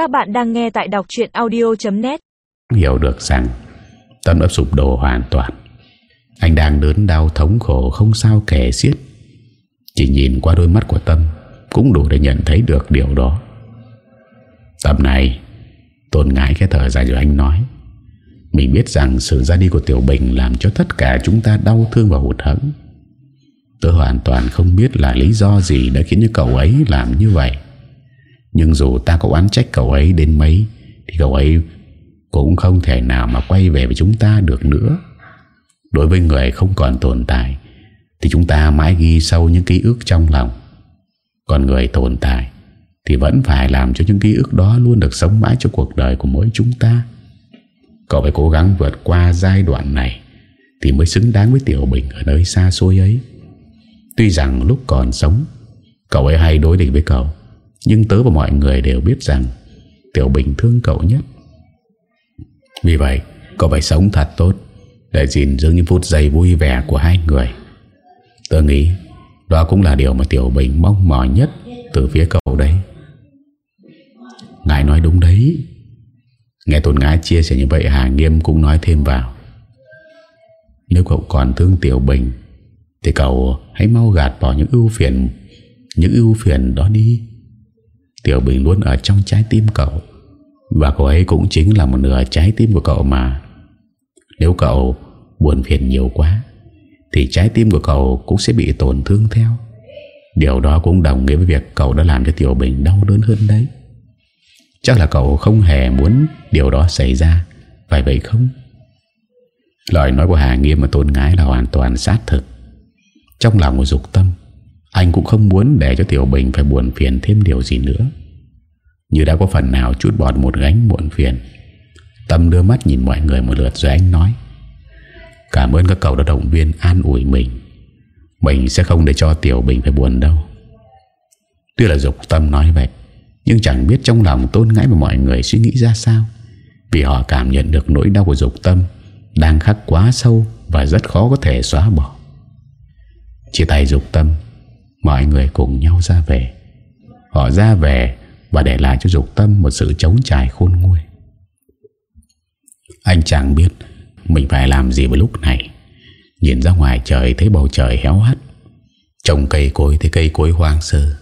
Các bạn đang nghe tại đọc chuyện audio.net Hiểu được rằng Tâm đã sụp đổ hoàn toàn. Anh đang đớn đau thống khổ không sao kể xiết. Chỉ nhìn qua đôi mắt của Tâm Cũng đủ để nhận thấy được điều đó. Tâm này, Tôn ngái cái thở dài rồi anh nói, Mình biết rằng sự ra đi của Tiểu Bình Làm cho tất cả chúng ta đau thương và hụt hẫng. Tôi hoàn toàn không biết là lý do gì Đã khiến cho cậu ấy làm như vậy. Nhưng dù ta có oán trách cậu ấy đến mấy, Thì cậu ấy cũng không thể nào mà quay về với chúng ta được nữa. Đối với người không còn tồn tại, Thì chúng ta mãi ghi sâu những ký ức trong lòng. Còn người tồn tại, Thì vẫn phải làm cho những ký ức đó Luôn được sống mãi cho cuộc đời của mỗi chúng ta. Cậu phải cố gắng vượt qua giai đoạn này, Thì mới xứng đáng với Tiểu Bình Ở nơi xa xôi ấy. Tuy rằng lúc còn sống, Cậu ấy hay đối địch với cậu. Nhưng tớ và mọi người đều biết rằng Tiểu Bình thương cậu nhất Vì vậy, Cậu phải sống thật tốt Để gìn giữ những phút giây vui vẻ của hai người. Tớ nghĩ Đó cũng là điều mà Tiểu Bình mong mỏi nhất Từ phía cậu đấy. Ngài nói đúng đấy. Nghe Tôn Ngãi chia sẻ như vậy, Hà Nghiêm cũng nói thêm vào. Nếu cậu còn thương Tiểu Bình, Thì cậu hãy mau gạt bỏ những ưu phiền, Những ưu phiền đó đi. Tiểu Bình luôn ở trong trái tim cậu. Và cậu ấy cũng chính là một nửa trái tim của cậu mà. Nếu cậu buồn phiền nhiều quá, Thì trái tim của cậu cũng sẽ bị tổn thương theo. Điều đó cũng đồng nghĩa với việc cậu đã làm cho Tiểu Bình đau đớn hơn đấy. Chắc là cậu không hề muốn điều đó xảy ra, Phải vậy không? Lời nói của Hà Nghiêm và Tôn Ngái là hoàn toàn sát thực. Trong lòng của Dục Tâm anh cũng không muốn để cho Tiểu Bình phải buồn phiền thêm điều gì nữa. Như đã có phần nào chút bọt một gánh buồn phiền, Tâm đưa mắt nhìn mọi người một lượt rồi anh nói, Cảm ơn các cậu đã động viên an ủi mình. Mình sẽ không để cho Tiểu Bình phải buồn đâu. Tuy là Dục Tâm nói vậy, nhưng chẳng biết trong lòng tôn ngãi và mọi người suy nghĩ ra sao, Vì họ cảm nhận được nỗi đau của dục tâm Đang khắc quá sâu Và rất khó có thể xóa bỏ. Chia tay dục tâm Mọi người cùng nhau ra về. Họ ra về Và để lại cho dục tâm một sự chống trải khôn nguôi. Anh chẳng biết Mình phải làm gì vào lúc này. Nhìn ra ngoài trời thấy bầu trời héo hắt. Trồng cây cối thấy cây cối hoang sơ.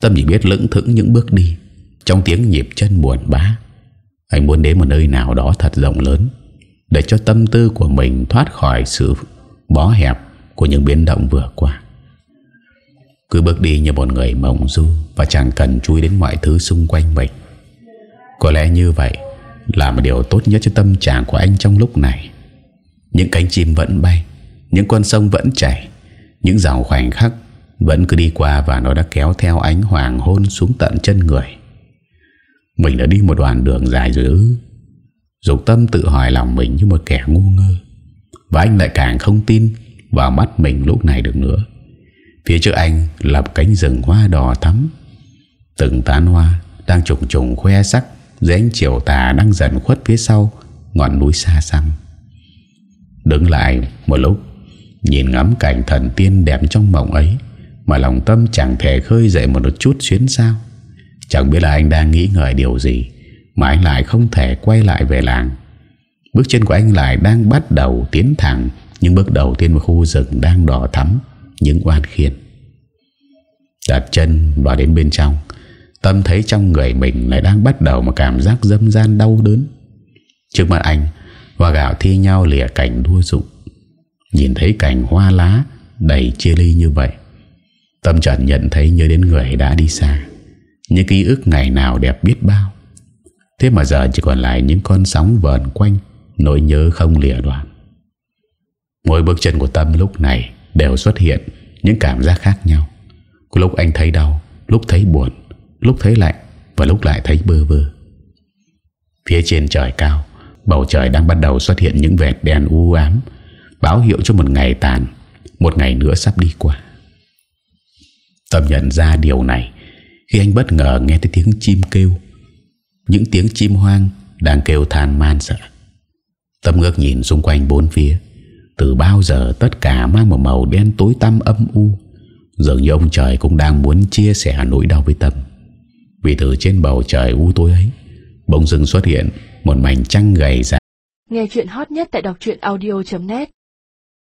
Tâm chỉ biết lững thững những bước đi. Trong tiếng nhịp chân buồn bã, Anh muốn đến một nơi nào đó thật rộng lớn Để cho tâm tư của mình thoát khỏi sự bó hẹp Của những biến động vừa qua. Cứ bước đi như một người mộng du Và chẳng cần chú ý đến mọi thứ xung quanh mình. Có lẽ như vậy Là một điều tốt nhất cho tâm trạng của anh trong lúc này. Những cánh chim vẫn bay, Những con sông vẫn chảy, Những dòng khoảnh khắc vẫn cứ đi qua và nó đã kéo theo ánh hoàng hôn xuống tận chân người. Mình đã đi một đoạn đường dài rồi ư? Dục tâm tự hỏi lòng mình như một kẻ ngu ngơ, Và anh lại càng không tin vào mắt mình lúc này được nữa. Phía trước anh là cánh rừng hoa đỏ thắm. Từng tán hoa đang trùng trùng khoe sắc Dưới ánh chiều tà đang dần khuất phía sau, Ngọn núi xa xăm. Đứng lại một lúc, Nhìn ngắm cảnh thần tiên đẹp trong mộng ấy, mà lòng tâm chẳng thể khơi dậy một chút xuyến sao. Chẳng biết là anh đang nghĩ ngợi điều gì, Mà anh lại không thể quay lại về làng. Bước chân của anh lại đang bắt đầu tiến thẳng, Nhưng bước đầu tiên vào khu rừng đang đỏ thắm. Những oan khiên. Đặt chân vào đến bên trong, Tâm thấy trong người mình lại đang bắt đầu một cảm giác dâm gian đau đớn. Trước mặt anh, Hoa gạo thi nhau lìa cảnh đua dụng Nhìn thấy cảnh hoa lá đầy chia ly như vậy, Tâm trần nhận thấy nhớ đến người đã đi xa. Những ký ức ngày nào đẹp biết bao. Thế mà giờ chỉ còn lại những con sóng vờn quanh, Nỗi nhớ không lìa đoạn. Mỗi bước chân của Tâm lúc này Đều xuất hiện những cảm giác khác nhau. Có lúc anh thấy đau, Lúc thấy buồn, Lúc thấy lạnh Và lúc lại thấy bơ vơ. Phía trên trời cao, Bầu trời đang bắt đầu xuất hiện những vệt đen u ám, Báo hiệu cho một ngày tàn, Một ngày nữa sắp đi qua. Tâm nhận ra điều này Khi anh bất ngờ nghe thấy tiếng chim kêu. Những tiếng chim hoang Đang kêu than man sợ. Tâm ngước nhìn xung quanh bốn phía. Từ bao giờ tất cả mang một màu đen tối tăm âm u? Dường như ông trời cũng đang muốn chia sẻ nỗi đau với Tâm. Vì từ trên bầu trời u tối ấy, Bỗng dưng xuất hiện Một mảnh trăng gầy ra. Nghe chuyện hot nhất tại đọc audio.net